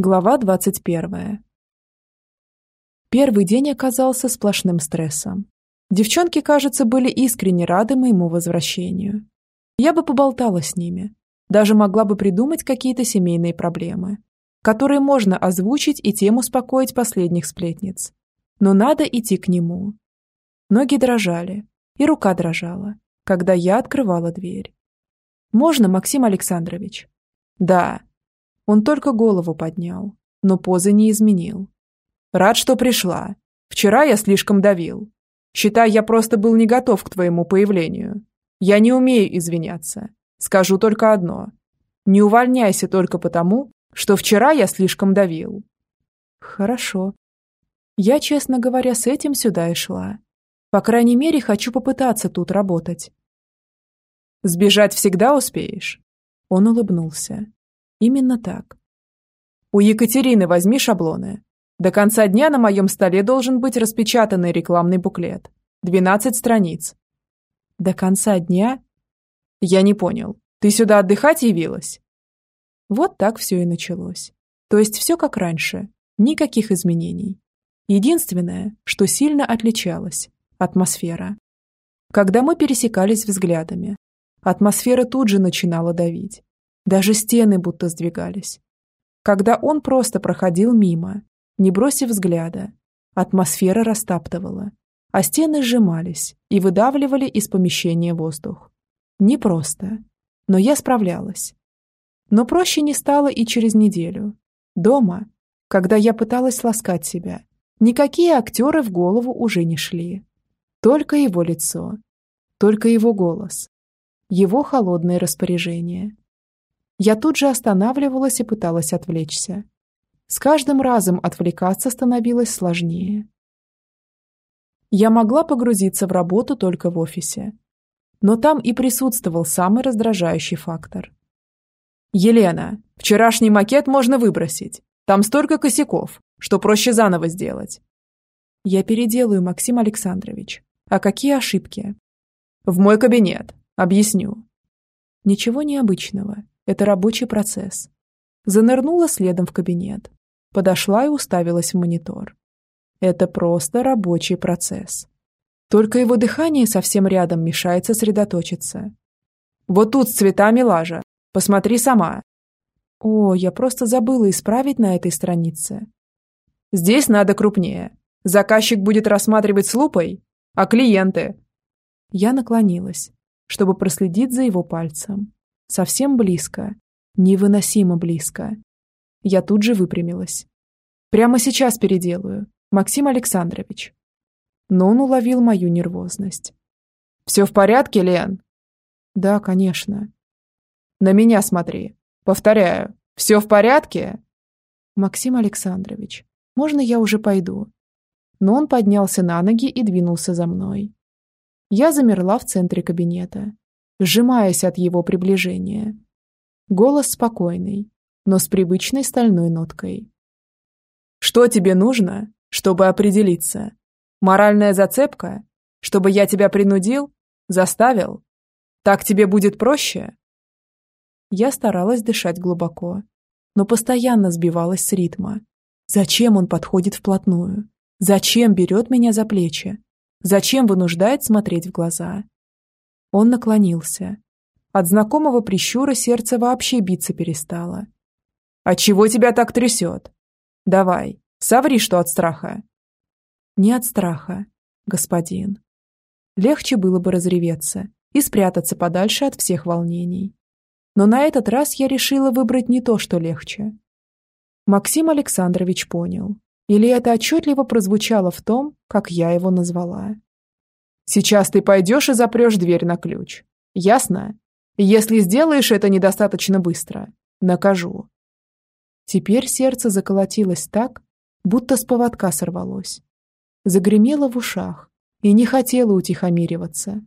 Глава 21. Первый день оказался сплошным стрессом. Девчонки, кажется, были искренне рады моему возвращению. Я бы поболтала с ними. Даже могла бы придумать какие-то семейные проблемы, которые можно озвучить и тем успокоить последних сплетниц. Но надо идти к нему. Ноги дрожали, и рука дрожала, когда я открывала дверь. «Можно, Максим Александрович?» «Да», он только голову поднял, но позы не изменил. «Рад, что пришла. Вчера я слишком давил. Считай, я просто был не готов к твоему появлению. Я не умею извиняться. Скажу только одно. Не увольняйся только потому, что вчера я слишком давил». «Хорошо». Я, честно говоря, с этим сюда и шла. По крайней мере, хочу попытаться тут работать. «Сбежать всегда успеешь?» Он улыбнулся. Именно так. У Екатерины возьми шаблоны. До конца дня на моем столе должен быть распечатанный рекламный буклет. 12 страниц. До конца дня? Я не понял. Ты сюда отдыхать явилась? Вот так все и началось. То есть все как раньше. Никаких изменений. Единственное, что сильно отличалось – атмосфера. Когда мы пересекались взглядами, атмосфера тут же начинала давить. Даже стены будто сдвигались. Когда он просто проходил мимо, не бросив взгляда, атмосфера растаптывала, а стены сжимались и выдавливали из помещения воздух. Непросто, но я справлялась. Но проще не стало и через неделю. Дома, когда я пыталась ласкать себя, никакие актеры в голову уже не шли. Только его лицо, только его голос, его холодные распоряжения. Я тут же останавливалась и пыталась отвлечься. С каждым разом отвлекаться становилось сложнее. Я могла погрузиться в работу только в офисе. Но там и присутствовал самый раздражающий фактор. «Елена, вчерашний макет можно выбросить. Там столько косяков, что проще заново сделать». «Я переделаю, Максим Александрович. А какие ошибки?» «В мой кабинет. Объясню». Ничего необычного. Это рабочий процесс. Занырнула следом в кабинет. Подошла и уставилась в монитор. Это просто рабочий процесс. Только его дыхание совсем рядом мешает сосредоточиться. Вот тут с цветами лажа. Посмотри сама. О, я просто забыла исправить на этой странице. Здесь надо крупнее. Заказчик будет рассматривать с лупой, а клиенты... Я наклонилась, чтобы проследить за его пальцем. Совсем близко. Невыносимо близко. Я тут же выпрямилась. Прямо сейчас переделаю, Максим Александрович. Но он уловил мою нервозность. «Все в порядке, Лен?» «Да, конечно». «На меня смотри. Повторяю, все в порядке?» «Максим Александрович, можно я уже пойду?» Но он поднялся на ноги и двинулся за мной. Я замерла в центре кабинета, сжимаясь от его приближения. Голос спокойный, но с привычной стальной ноткой. «Что тебе нужно, чтобы определиться? Моральная зацепка? Чтобы я тебя принудил? Заставил? Так тебе будет проще?» Я старалась дышать глубоко, но постоянно сбивалась с ритма. Зачем он подходит вплотную? Зачем берет меня за плечи? Зачем вынуждает смотреть в глаза? Он наклонился. От знакомого прищура сердце вообще биться перестало. «А чего тебя так трясет? Давай, соври, что от страха». «Не от страха, господин». Легче было бы разреветься и спрятаться подальше от всех волнений. Но на этот раз я решила выбрать не то, что легче. Максим Александрович понял. Или это отчетливо прозвучало в том, как я его назвала. Сейчас ты пойдешь и запрешь дверь на ключ. Ясно? Если сделаешь это недостаточно быстро, накажу. Теперь сердце заколотилось так, будто с поводка сорвалось. Загремело в ушах и не хотело утихомириваться.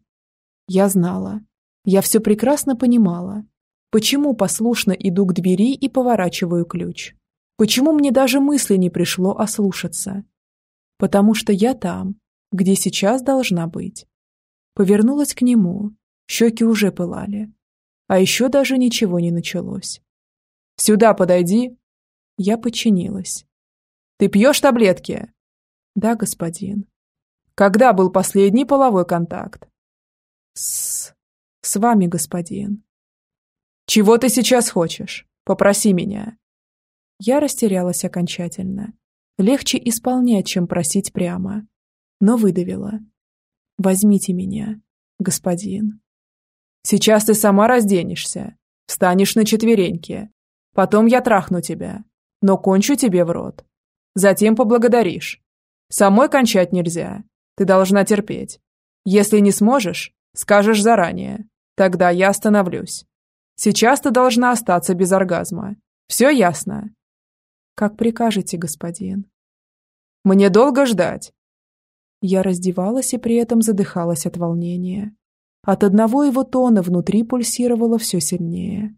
Я знала. Я все прекрасно понимала. Почему послушно иду к двери и поворачиваю ключ? Почему мне даже мысли не пришло ослушаться? Потому что я там, где сейчас должна быть. Повернулась к нему, щеки уже пылали. А еще даже ничего не началось. «Сюда подойди!» Я подчинилась. «Ты пьешь таблетки?» «Да, господин». «Когда был последний половой контакт?» «С... с вами, господин». «Чего ты сейчас хочешь? Попроси меня». Я растерялась окончательно. Легче исполнять, чем просить прямо. Но выдавила. «Возьмите меня, господин». «Сейчас ты сама разденешься, встанешь на четвереньки. Потом я трахну тебя, но кончу тебе в рот. Затем поблагодаришь. Самой кончать нельзя. Ты должна терпеть. Если не сможешь, скажешь заранее. Тогда я остановлюсь. Сейчас ты должна остаться без оргазма. Все ясно?» «Как прикажете, господин». «Мне долго ждать?» Я раздевалась и при этом задыхалась от волнения. От одного его тона внутри пульсировало все сильнее.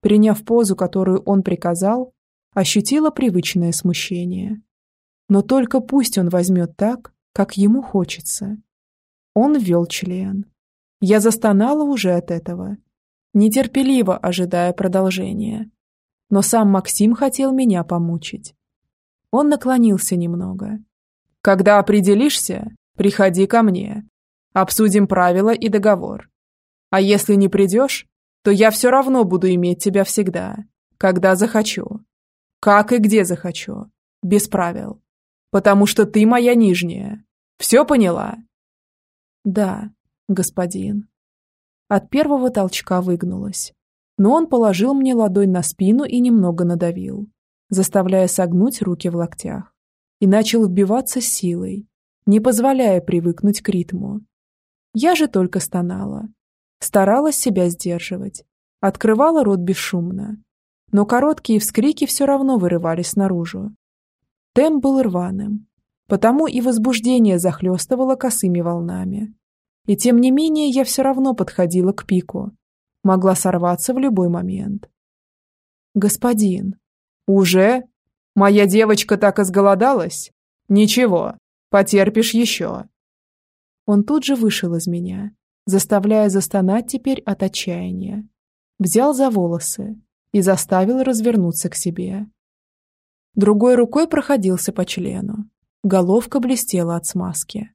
Приняв позу, которую он приказал, ощутила привычное смущение. Но только пусть он возьмет так, как ему хочется. Он ввел член. Я застонала уже от этого, нетерпеливо ожидая продолжения. Но сам Максим хотел меня помучить. Он наклонился немного. «Когда определишься, приходи ко мне. Обсудим правила и договор. А если не придешь, то я все равно буду иметь тебя всегда, когда захочу. Как и где захочу. Без правил. Потому что ты моя нижняя. Все поняла?» «Да, господин». От первого толчка выгнулась. Но он положил мне ладонь на спину и немного надавил, заставляя согнуть руки в локтях. И начал вбиваться силой, не позволяя привыкнуть к ритму. Я же только стонала. Старалась себя сдерживать. Открывала рот бесшумно. Но короткие вскрики все равно вырывались наружу. Темп был рваным. Потому и возбуждение захлестывало косыми волнами. И тем не менее я все равно подходила к пику. Могла сорваться в любой момент. «Господин!» «Уже? Моя девочка так изголодалась? Ничего, потерпишь еще. Он тут же вышел из меня, заставляя застонать теперь от отчаяния. Взял за волосы и заставил развернуться к себе. Другой рукой проходился по члену. Головка блестела от смазки.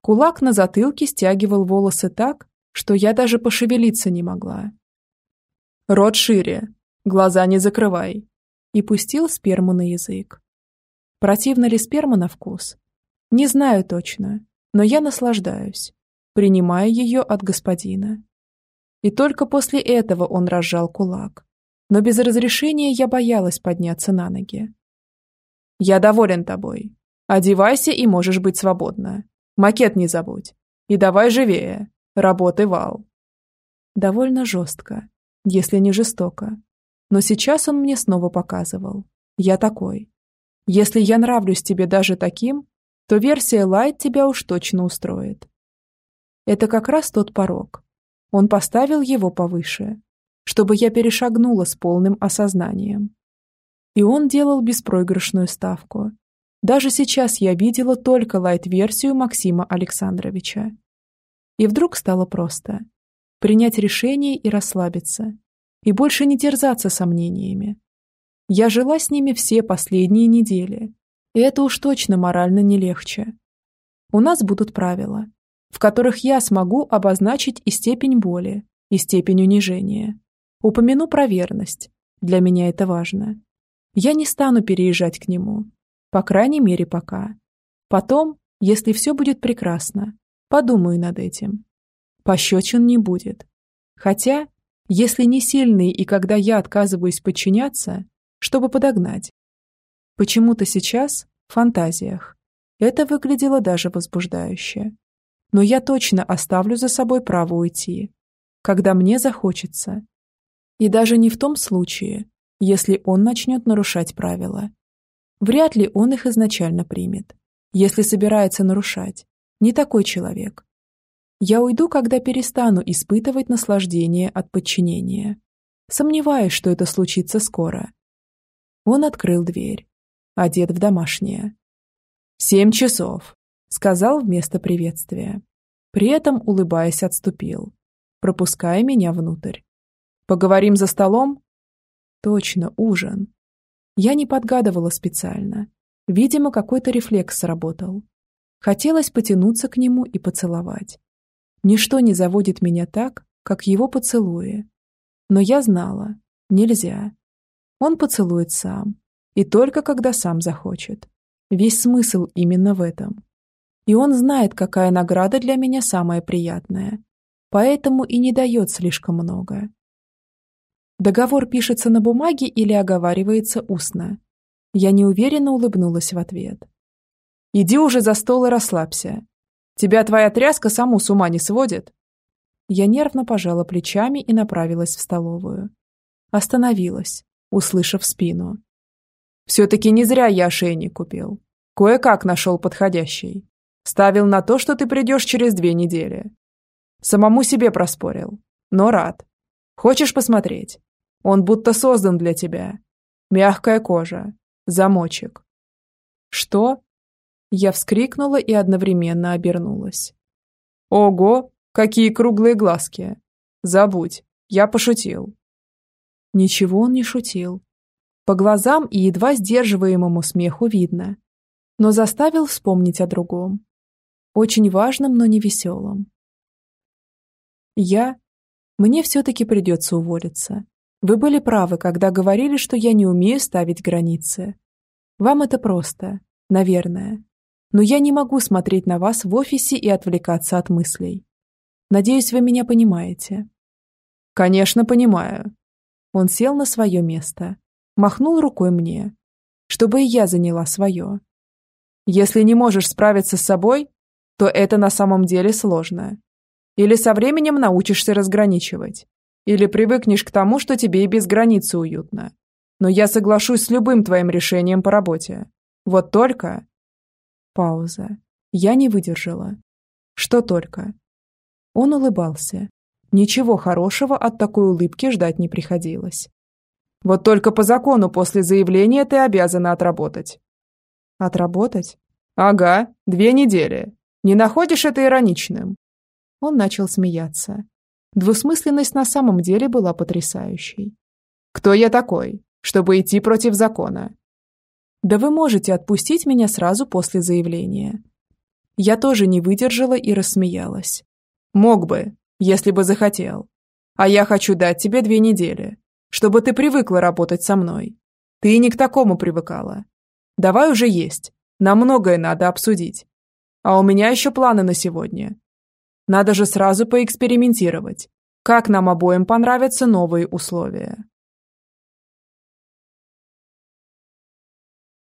Кулак на затылке стягивал волосы так, что я даже пошевелиться не могла. «Рот шире, глаза не закрывай», и пустил сперму на язык. Противно ли сперма на вкус? Не знаю точно, но я наслаждаюсь, принимая ее от господина. И только после этого он разжал кулак. Но без разрешения я боялась подняться на ноги. «Я доволен тобой. Одевайся и можешь быть свободна. Макет не забудь. И давай живее. Работы вал». Довольно жестко, если не жестоко. Но сейчас он мне снова показывал. Я такой. Если я нравлюсь тебе даже таким, то версия Light тебя уж точно устроит. Это как раз тот порог. Он поставил его повыше, чтобы я перешагнула с полным осознанием. И он делал беспроигрышную ставку. Даже сейчас я видела только лайт-версию Максима Александровича. И вдруг стало просто. Принять решение и расслабиться. И больше не терзаться сомнениями. Я жила с ними все последние недели, и это уж точно морально не легче. У нас будут правила, в которых я смогу обозначить и степень боли, и степень унижения. Упомяну про верность. Для меня это важно. Я не стану переезжать к нему. По крайней мере, пока. Потом, если все будет прекрасно, подумаю над этим. Пощечин не будет. Хотя, если не сильный и когда я отказываюсь подчиняться, чтобы подогнать, Почему-то сейчас, в фантазиях, это выглядело даже возбуждающе. Но я точно оставлю за собой право уйти, когда мне захочется. И даже не в том случае, если он начнет нарушать правила. Вряд ли он их изначально примет, если собирается нарушать. Не такой человек. Я уйду, когда перестану испытывать наслаждение от подчинения. Сомневаюсь, что это случится скоро. Он открыл дверь одет в домашнее. «Семь часов», — сказал вместо приветствия. При этом, улыбаясь, отступил, пропуская меня внутрь. «Поговорим за столом?» «Точно, ужин». Я не подгадывала специально. Видимо, какой-то рефлекс сработал. Хотелось потянуться к нему и поцеловать. Ничто не заводит меня так, как его поцелуи. Но я знала, нельзя. Он поцелует сам. И только когда сам захочет. Весь смысл именно в этом. И он знает, какая награда для меня самая приятная. Поэтому и не дает слишком много. Договор пишется на бумаге или оговаривается устно. Я неуверенно улыбнулась в ответ. «Иди уже за стол и расслабься. Тебя твоя тряска саму с ума не сводит?» Я нервно пожала плечами и направилась в столовую. Остановилась, услышав спину. «Все-таки не зря я ошейник купил. Кое-как нашел подходящий. Ставил на то, что ты придешь через две недели. Самому себе проспорил, но рад. Хочешь посмотреть? Он будто создан для тебя. Мягкая кожа, замочек. Что? Я вскрикнула и одновременно обернулась. Ого, какие круглые глазки. Забудь, я пошутил. Ничего он не шутил. По глазам и едва сдерживаемому смеху видно. Но заставил вспомнить о другом. Очень важном, но не веселом. Я... Мне все-таки придется уволиться. Вы были правы, когда говорили, что я не умею ставить границы. Вам это просто, наверное. Но я не могу смотреть на вас в офисе и отвлекаться от мыслей. Надеюсь, вы меня понимаете. Конечно, понимаю. Он сел на свое место, махнул рукой мне, чтобы и я заняла свое. Если не можешь справиться с собой, то это на самом деле сложно. Или со временем научишься разграничивать. Или привыкнешь к тому, что тебе и без границы уютно. Но я соглашусь с любым твоим решением по работе. Вот только... Пауза. Я не выдержала. Что только? Он улыбался. Ничего хорошего от такой улыбки ждать не приходилось. Вот только по закону после заявления ты обязана отработать. Отработать? Ага, две недели. Не находишь это ироничным? Он начал смеяться. Двусмысленность на самом деле была потрясающей. «Кто я такой, чтобы идти против закона?» «Да вы можете отпустить меня сразу после заявления». Я тоже не выдержала и рассмеялась. «Мог бы, если бы захотел. А я хочу дать тебе две недели, чтобы ты привыкла работать со мной. Ты не к такому привыкала. Давай уже есть, нам многое надо обсудить. А у меня еще планы на сегодня. Надо же сразу поэкспериментировать. Как нам обоим понравятся новые условия.